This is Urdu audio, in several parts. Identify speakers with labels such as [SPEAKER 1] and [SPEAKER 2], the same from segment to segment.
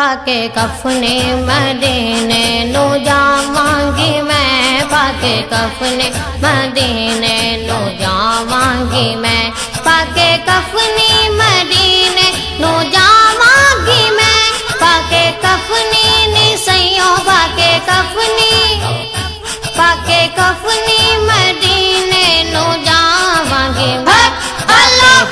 [SPEAKER 1] پاکے کفنے مدینے نو جاواں میں پاکے کفنے مدینے نو جاواں میں پاکے کفنے مدینے نو جاواں میں پاکے کفنے نی سیوں پاکے کفنے پاکے کفنے مدینے نو جاواں میں اللہ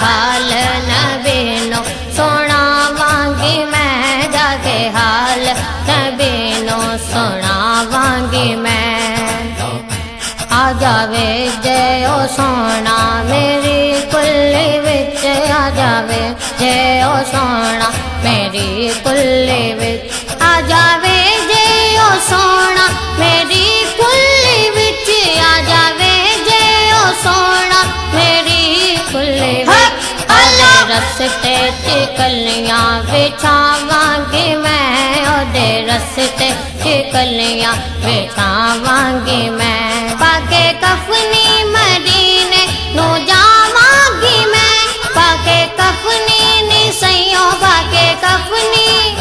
[SPEAKER 1] سونا میری کلی وچ آ جاوے جے او سونا میری کلی وچ آ جاوے جے او سونا میری کلی وچ آ جاوے جے او سونا میری کلی اللہ رستے چکلیاں بچھاواں گی میں اودے رستے چکلیاں بچھاواں گی میں پاکے کفنی مدینے، نو جاواں گی میں، پاکے کفنی نی سیوں، پاکے کفنی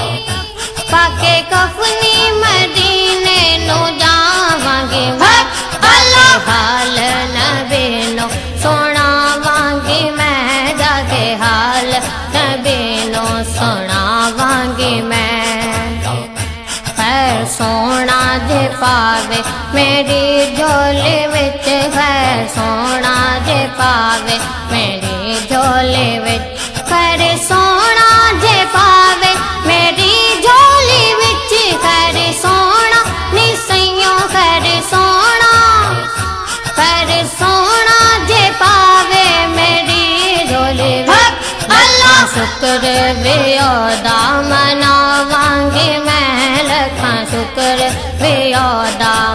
[SPEAKER 1] پاکے کفنی مدینے، نو جاواں گی میں۔ اللہ حال نبی نو، سونا وانگی میں جا کے حال نبی نو، سونا وانگی میں۔ خیر سونا جے پاوے، میری جھولی وچ سونا جے پاوے میری جھولی وچ خیر سونا جے پاوے میری جھولی وچ خیر سونا نی سیوں خیر سونا خیر سونا جے پاوے میری جھولی وچ اللہ شکر ویو دا مناواں میں لکھاں شکر ویو دا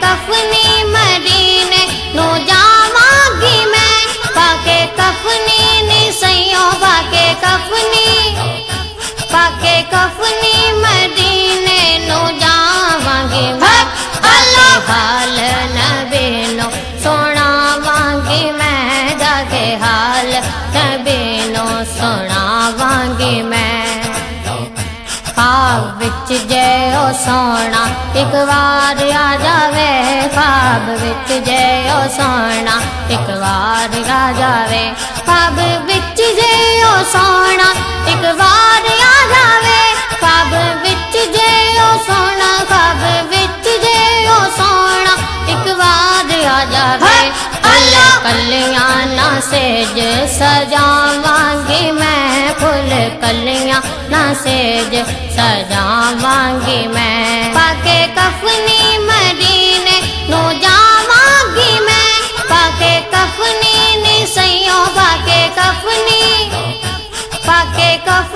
[SPEAKER 1] کفنی مدینے نو جاواں گی میں۔ پاکے کفنی نی سیوں پاکے کفنی پاکے کفنی جے او سونا ایک وار آ جاوے خواب وچ جے او سونا ایک وار آ جاوے خواب وچ جے او سونا ایک وار آ جاوے خواب وچ جے او سونا خواب وچ جے او سونا ایک وار آ جاوے اللہ کلیاں نہ سیج کلیاں نہ سیج سجاواں گی میں پاکے کفنی مدینے نو جاواں گی میں۔ پاکے کفنی نی سیوں پاکے کفنی پاکے کفنی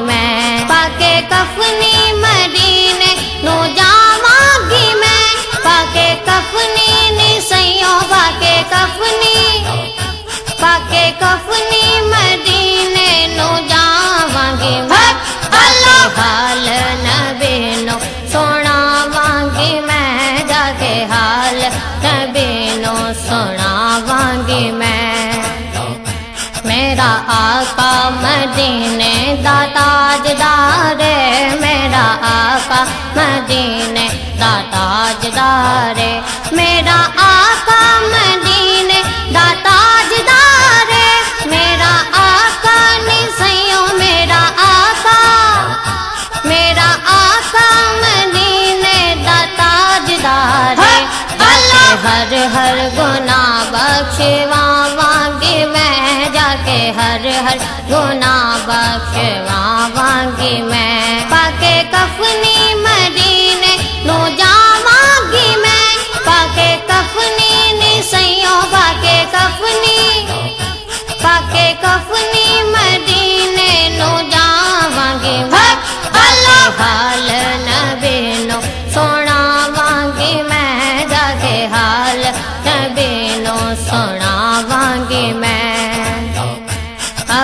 [SPEAKER 1] میں پاکے کفنی آقا مدینے دا تاجدار میرا آقا مدینے دا تاجدار میرا آقا نہیں سیوں میرا آقا۔ میرا آقا مدینے دا تاجدار ہر ہر گناہ بخشوا وانگی میں جا کے ہر ہر گناہ بخشواواں گی میں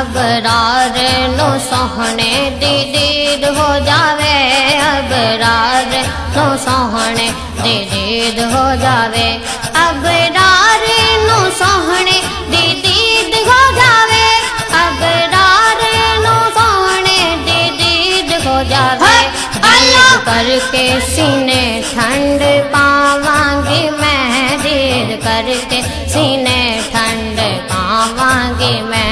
[SPEAKER 1] ابرار نو سوہنے دی دید ہو جاوے ابرار نو سوہنے دی دید ہو جاوے ابرار نو سوہنے دی دید ہو جاوے ابرار نو سوہنے دی دید ہو جاوے دید کر کے سینے ٹھنڈ پاواں گی میں دید کر کے سینے ٹھنڈ پاواں گی میں